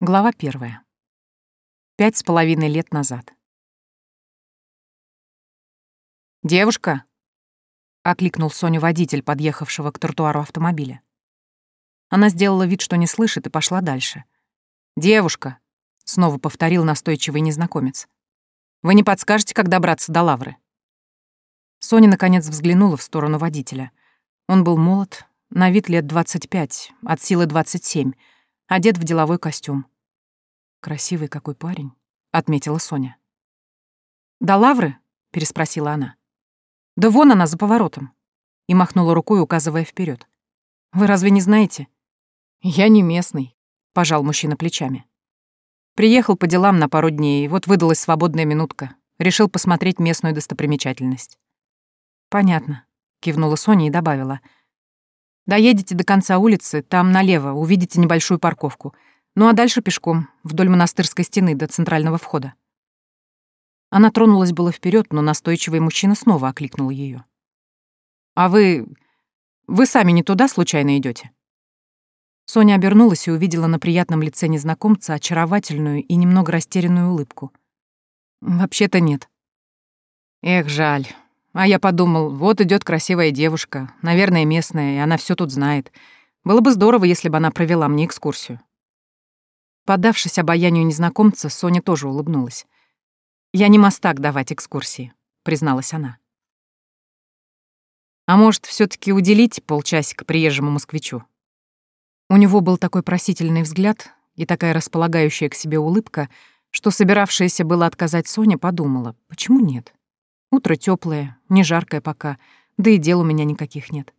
Глава первая. Пять с половиной лет назад. «Девушка!» — окликнул Соню водитель, подъехавшего к тротуару автомобиля. Она сделала вид, что не слышит, и пошла дальше. «Девушка!» — снова повторил настойчивый незнакомец. «Вы не подскажете, как добраться до Лавры?» Соня, наконец, взглянула в сторону водителя. Он был молод, на вид лет 25, от силы 27, одет в деловой костюм. «Красивый какой парень», — отметила Соня. «До лавры?» — переспросила она. «Да вон она, за поворотом», — и махнула рукой, указывая вперед. «Вы разве не знаете?» «Я не местный», — пожал мужчина плечами. «Приехал по делам на пару дней, и вот выдалась свободная минутка. Решил посмотреть местную достопримечательность». «Понятно», — кивнула Соня и добавила — Доедете до конца улицы, там налево увидите небольшую парковку. Ну а дальше пешком, вдоль монастырской стены до центрального входа. Она тронулась было вперед, но настойчивый мужчина снова окликнул ее. «А вы... вы сами не туда случайно идете? Соня обернулась и увидела на приятном лице незнакомца очаровательную и немного растерянную улыбку. «Вообще-то нет». «Эх, жаль. А я подумал, вот идет красивая девушка, наверное, местная, и она все тут знает. Было бы здорово, если бы она провела мне экскурсию. Поддавшись обаянию незнакомца, Соня тоже улыбнулась. «Я не мастак давать экскурсии», — призналась она. «А может, все таки уделить полчасика приезжему москвичу?» У него был такой просительный взгляд и такая располагающая к себе улыбка, что собиравшаяся было отказать Соня подумала, почему нет? Утро теплое, не жаркое пока, да и дел у меня никаких нет.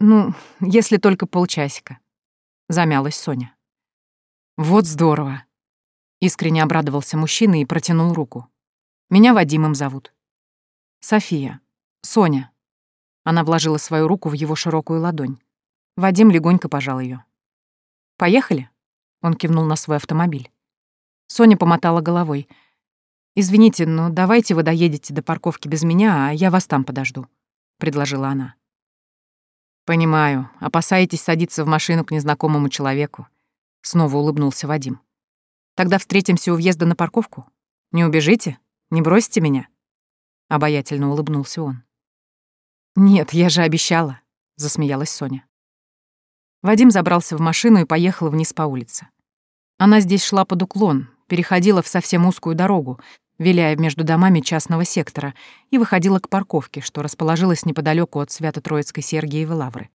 Ну, если только полчасика. Замялась Соня. Вот здорово. Искренне обрадовался мужчина и протянул руку. Меня Вадимом зовут. София. Соня. Она вложила свою руку в его широкую ладонь. Вадим легонько пожал ее. «Поехали?» Он кивнул на свой автомобиль. Соня помотала головой — «Извините, но давайте вы доедете до парковки без меня, а я вас там подожду», — предложила она. «Понимаю, опасаетесь садиться в машину к незнакомому человеку», — снова улыбнулся Вадим. «Тогда встретимся у въезда на парковку? Не убежите? Не бросите меня?» Обаятельно улыбнулся он. «Нет, я же обещала», — засмеялась Соня. Вадим забрался в машину и поехал вниз по улице. Она здесь шла под уклон, переходила в совсем узкую дорогу, виляя между домами частного сектора, и выходила к парковке, что расположилась неподалеку от Свято-Троицкой Сергиевой Лавры.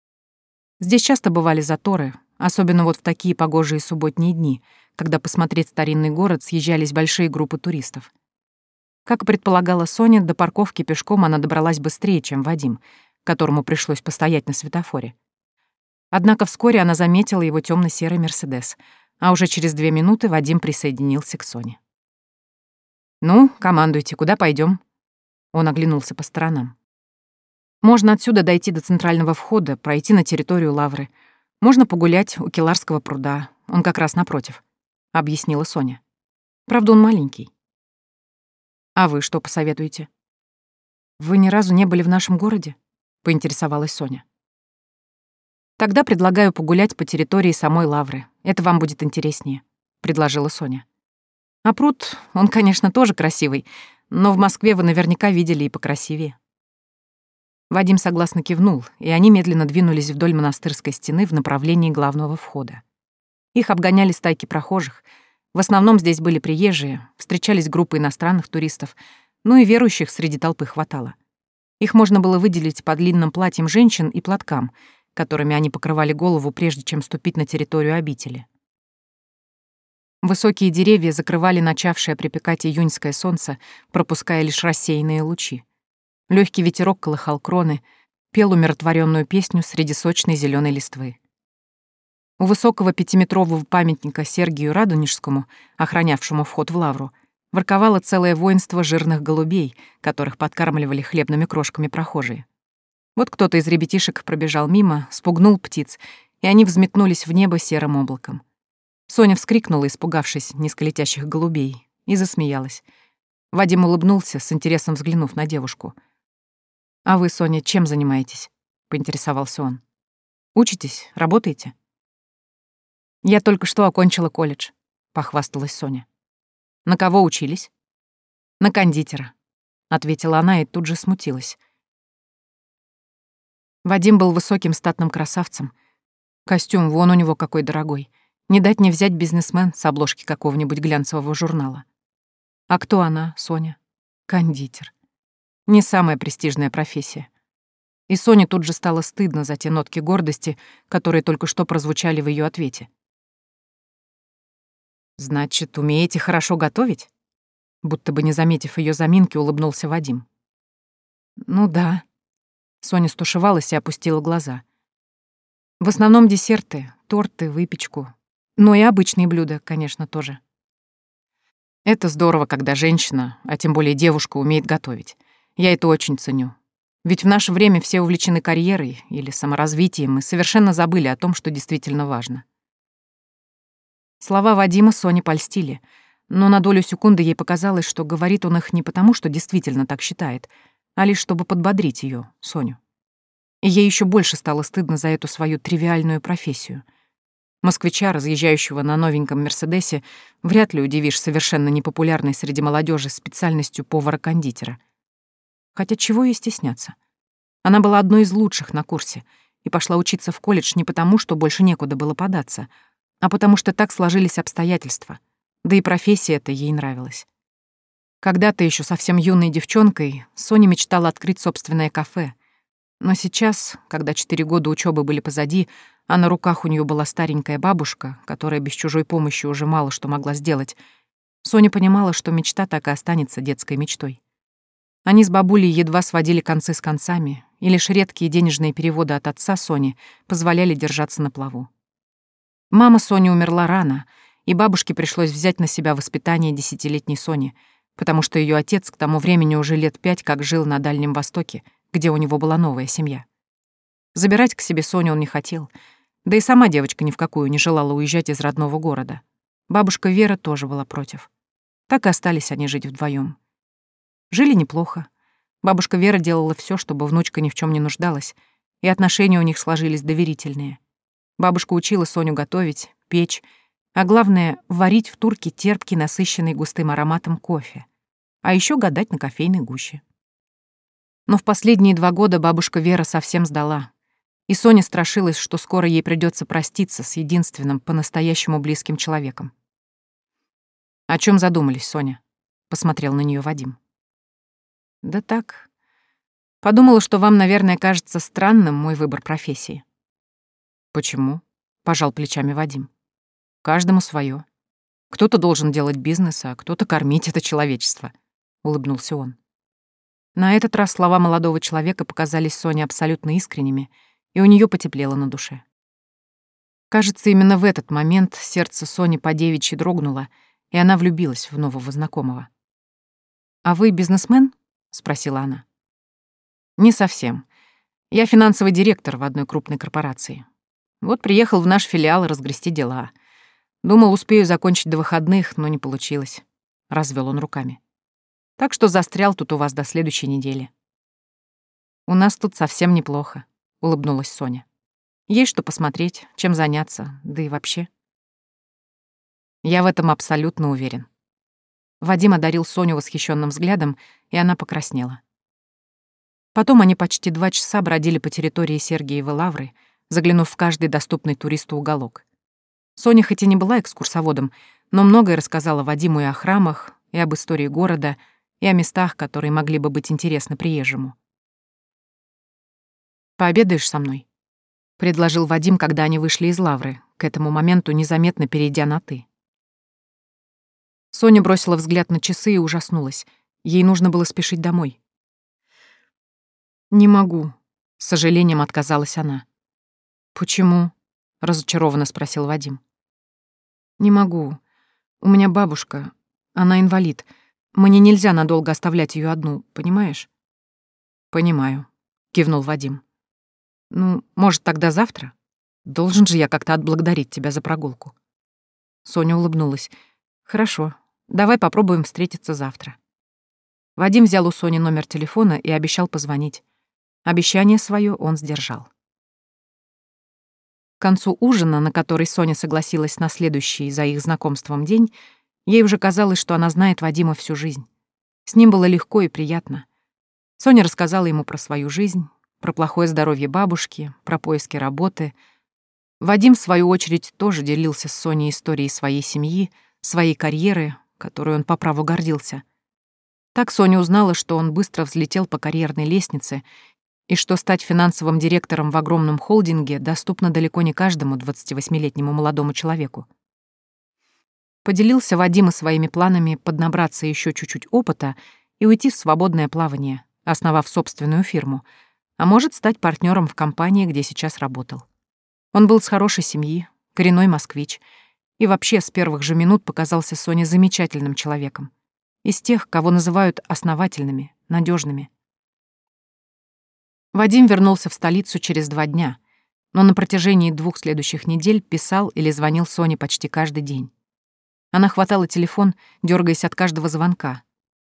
Здесь часто бывали заторы, особенно вот в такие погожие субботние дни, когда посмотреть старинный город съезжались большие группы туристов. Как предполагала Соня, до парковки пешком она добралась быстрее, чем Вадим, которому пришлось постоять на светофоре. Однако вскоре она заметила его темно серый «Мерседес», а уже через две минуты Вадим присоединился к Соне. «Ну, командуйте, куда пойдем? Он оглянулся по сторонам. «Можно отсюда дойти до центрального входа, пройти на территорию Лавры. Можно погулять у Келарского пруда, он как раз напротив», — объяснила Соня. «Правда, он маленький». «А вы что посоветуете?» «Вы ни разу не были в нашем городе?» — поинтересовалась Соня. «Тогда предлагаю погулять по территории самой Лавры. Это вам будет интереснее», — предложила Соня. А пруд, он, конечно, тоже красивый, но в Москве вы наверняка видели и покрасивее. Вадим согласно кивнул, и они медленно двинулись вдоль монастырской стены в направлении главного входа. Их обгоняли стайки прохожих. В основном здесь были приезжие, встречались группы иностранных туристов, ну и верующих среди толпы хватало. Их можно было выделить по длинным платьям женщин и платкам, которыми они покрывали голову, прежде чем ступить на территорию обители. Высокие деревья закрывали начавшее припекать июньское солнце, пропуская лишь рассеянные лучи. Легкий ветерок колыхал кроны, пел умиротворенную песню среди сочной зеленой листвы. У высокого пятиметрового памятника Сергию Радонежскому, охранявшему вход в лавру, ворковало целое воинство жирных голубей, которых подкармливали хлебными крошками прохожие. Вот кто-то из ребятишек пробежал мимо, спугнул птиц, и они взметнулись в небо серым облаком. Соня вскрикнула, испугавшись низколетящих голубей, и засмеялась. Вадим улыбнулся, с интересом взглянув на девушку. «А вы, Соня, чем занимаетесь?» — поинтересовался он. «Учитесь? Работаете?» «Я только что окончила колледж», — похвасталась Соня. «На кого учились?» «На кондитера», — ответила она и тут же смутилась. Вадим был высоким статным красавцем. Костюм вон у него какой дорогой. Не дать не взять бизнесмен с обложки какого-нибудь глянцевого журнала. А кто она, Соня? Кондитер. Не самая престижная профессия. И Соне тут же стало стыдно за те нотки гордости, которые только что прозвучали в ее ответе. «Значит, умеете хорошо готовить?» Будто бы не заметив ее заминки, улыбнулся Вадим. «Ну да». Соня стушевалась и опустила глаза. «В основном десерты, торты, выпечку. Но и обычные блюда, конечно, тоже». Это здорово, когда женщина, а тем более девушка, умеет готовить. Я это очень ценю. Ведь в наше время все увлечены карьерой или саморазвитием и совершенно забыли о том, что действительно важно. Слова Вадима Соне польстили, но на долю секунды ей показалось, что говорит он их не потому, что действительно так считает, а лишь чтобы подбодрить ее, Соню. И ей еще больше стало стыдно за эту свою тривиальную профессию. Москвича, разъезжающего на новеньком «Мерседесе», вряд ли удивишь совершенно непопулярной среди молодежи специальностью повара-кондитера. Хотя чего ей стесняться? Она была одной из лучших на курсе и пошла учиться в колледж не потому, что больше некуда было податься, а потому что так сложились обстоятельства, да и профессия эта ей нравилась. Когда-то еще совсем юной девчонкой Соня мечтала открыть собственное кафе, но сейчас, когда четыре года учебы были позади, а на руках у нее была старенькая бабушка, которая без чужой помощи уже мало что могла сделать, Соня понимала, что мечта так и останется детской мечтой. Они с бабулей едва сводили концы с концами, и лишь редкие денежные переводы от отца Сони позволяли держаться на плаву. Мама Сони умерла рано, и бабушке пришлось взять на себя воспитание десятилетней Сони, потому что ее отец к тому времени уже лет пять как жил на Дальнем Востоке, где у него была новая семья. Забирать к себе Соню он не хотел, да и сама девочка ни в какую не желала уезжать из родного города. Бабушка Вера тоже была против. Так и остались они жить вдвоем. Жили неплохо. Бабушка Вера делала все, чтобы внучка ни в чем не нуждалась, и отношения у них сложились доверительные. Бабушка учила Соню готовить, печь, а главное — варить в турке терпкий, насыщенный густым ароматом кофе, а еще гадать на кофейной гуще. Но в последние два года бабушка Вера совсем сдала, и Соня страшилась, что скоро ей придется проститься с единственным по-настоящему близким человеком. «О чем задумались, Соня?» — посмотрел на нее Вадим. «Да так. Подумала, что вам, наверное, кажется странным мой выбор профессии. «Почему?» — пожал плечами Вадим. «Каждому свое. Кто-то должен делать бизнес, а кто-то кормить это человечество», — улыбнулся он. На этот раз слова молодого человека показались Соне абсолютно искренними, и у нее потеплело на душе. Кажется, именно в этот момент сердце Сони по девичьи дрогнуло, и она влюбилась в нового знакомого. «А вы бизнесмен?» — спросила она. «Не совсем. Я финансовый директор в одной крупной корпорации. Вот приехал в наш филиал разгрести дела. Думал, успею закончить до выходных, но не получилось. Развел он руками. Так что застрял тут у вас до следующей недели. У нас тут совсем неплохо, улыбнулась Соня. Есть что посмотреть, чем заняться, да и вообще. Я в этом абсолютно уверен. Вадим одарил Соню восхищенным взглядом, и она покраснела. Потом они почти два часа бродили по территории Сергиевой Лавры, заглянув в каждый доступный туристу уголок. Соня хоть и не была экскурсоводом, но многое рассказала Вадиму и о храмах, и об истории города, и о местах, которые могли бы быть интересны приезжему. «Пообедаешь со мной?» — предложил Вадим, когда они вышли из лавры, к этому моменту незаметно перейдя на «ты». Соня бросила взгляд на часы и ужаснулась. Ей нужно было спешить домой. «Не могу», — с сожалением отказалась она. «Почему?» — разочарованно спросил Вадим. «Не могу. У меня бабушка. Она инвалид. Мне нельзя надолго оставлять ее одну, понимаешь?» «Понимаю», — кивнул Вадим. «Ну, может, тогда завтра? Должен же я как-то отблагодарить тебя за прогулку». Соня улыбнулась. «Хорошо, давай попробуем встретиться завтра». Вадим взял у Сони номер телефона и обещал позвонить. Обещание свое он сдержал. концу ужина, на который Соня согласилась на следующий за их знакомством день, ей уже казалось, что она знает Вадима всю жизнь. С ним было легко и приятно. Соня рассказала ему про свою жизнь, про плохое здоровье бабушки, про поиски работы. Вадим, в свою очередь, тоже делился с Соней историей своей семьи, своей карьеры, которой он по праву гордился. Так Соня узнала, что он быстро взлетел по карьерной лестнице и что стать финансовым директором в огромном холдинге доступно далеко не каждому 28-летнему молодому человеку. Поделился Вадим своими планами поднабраться еще чуть-чуть опыта и уйти в свободное плавание, основав собственную фирму, а может стать партнером в компании, где сейчас работал. Он был с хорошей семьи, коренной москвич, и вообще с первых же минут показался Соне замечательным человеком. Из тех, кого называют основательными, надежными. Вадим вернулся в столицу через два дня, но на протяжении двух следующих недель писал или звонил Соне почти каждый день. Она хватала телефон, дергаясь от каждого звонка.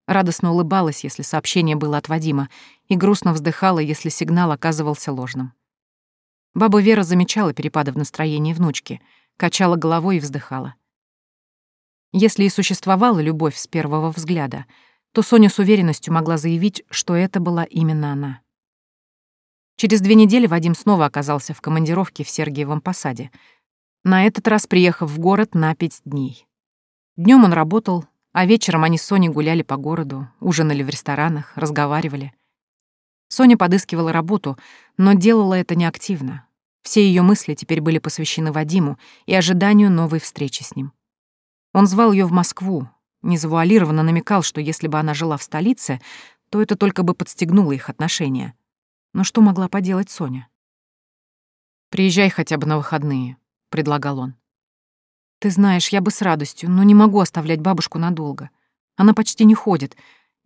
Радостно улыбалась, если сообщение было от Вадима, и грустно вздыхала, если сигнал оказывался ложным. Баба Вера замечала перепады в настроении внучки, качала головой и вздыхала. Если и существовала любовь с первого взгляда, то Соня с уверенностью могла заявить, что это была именно она. Через две недели Вадим снова оказался в командировке в Сергиевом посаде, на этот раз приехав в город на пять дней. Днем он работал, а вечером они с Соней гуляли по городу, ужинали в ресторанах, разговаривали. Соня подыскивала работу, но делала это неактивно. Все ее мысли теперь были посвящены Вадиму и ожиданию новой встречи с ним. Он звал ее в Москву, незавуалированно намекал, что если бы она жила в столице, то это только бы подстегнуло их отношения. Но что могла поделать Соня? «Приезжай хотя бы на выходные», — предлагал он. «Ты знаешь, я бы с радостью, но не могу оставлять бабушку надолго. Она почти не ходит,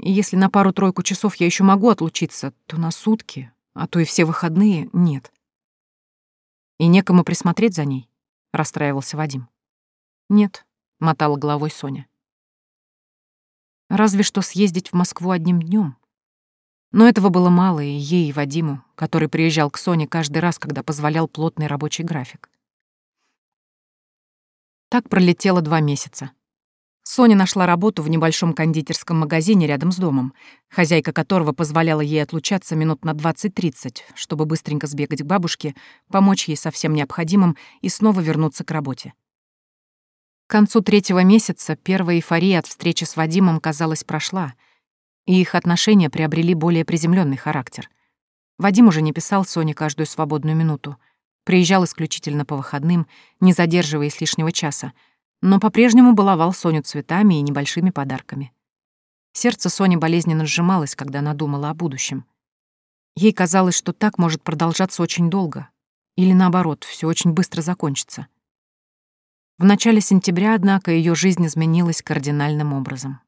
и если на пару-тройку часов я еще могу отлучиться, то на сутки, а то и все выходные нет». «И некому присмотреть за ней?» — расстраивался Вадим. «Нет», — мотала головой Соня. «Разве что съездить в Москву одним днем. Но этого было мало и ей, и Вадиму, который приезжал к Соне каждый раз, когда позволял плотный рабочий график. Так пролетело два месяца. Соня нашла работу в небольшом кондитерском магазине рядом с домом, хозяйка которого позволяла ей отлучаться минут на 20-30, чтобы быстренько сбегать к бабушке, помочь ей со всем необходимым и снова вернуться к работе. К концу третьего месяца первая эйфория от встречи с Вадимом, казалось, прошла — и их отношения приобрели более приземленный характер. Вадим уже не писал Соне каждую свободную минуту, приезжал исключительно по выходным, не задерживаясь лишнего часа, но по-прежнему баловал Соню цветами и небольшими подарками. Сердце Сони болезненно сжималось, когда она думала о будущем. Ей казалось, что так может продолжаться очень долго, или наоборот, все очень быстро закончится. В начале сентября, однако, ее жизнь изменилась кардинальным образом.